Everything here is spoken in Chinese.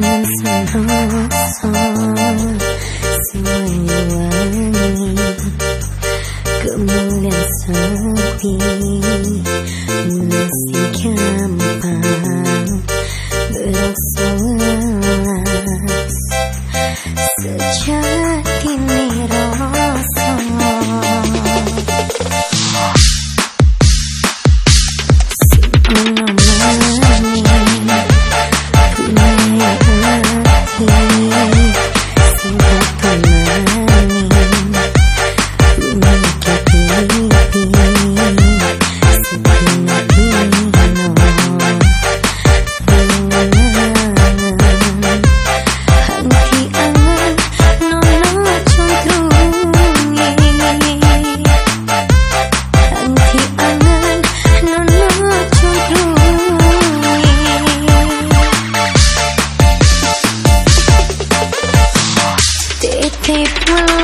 的脆弱 People.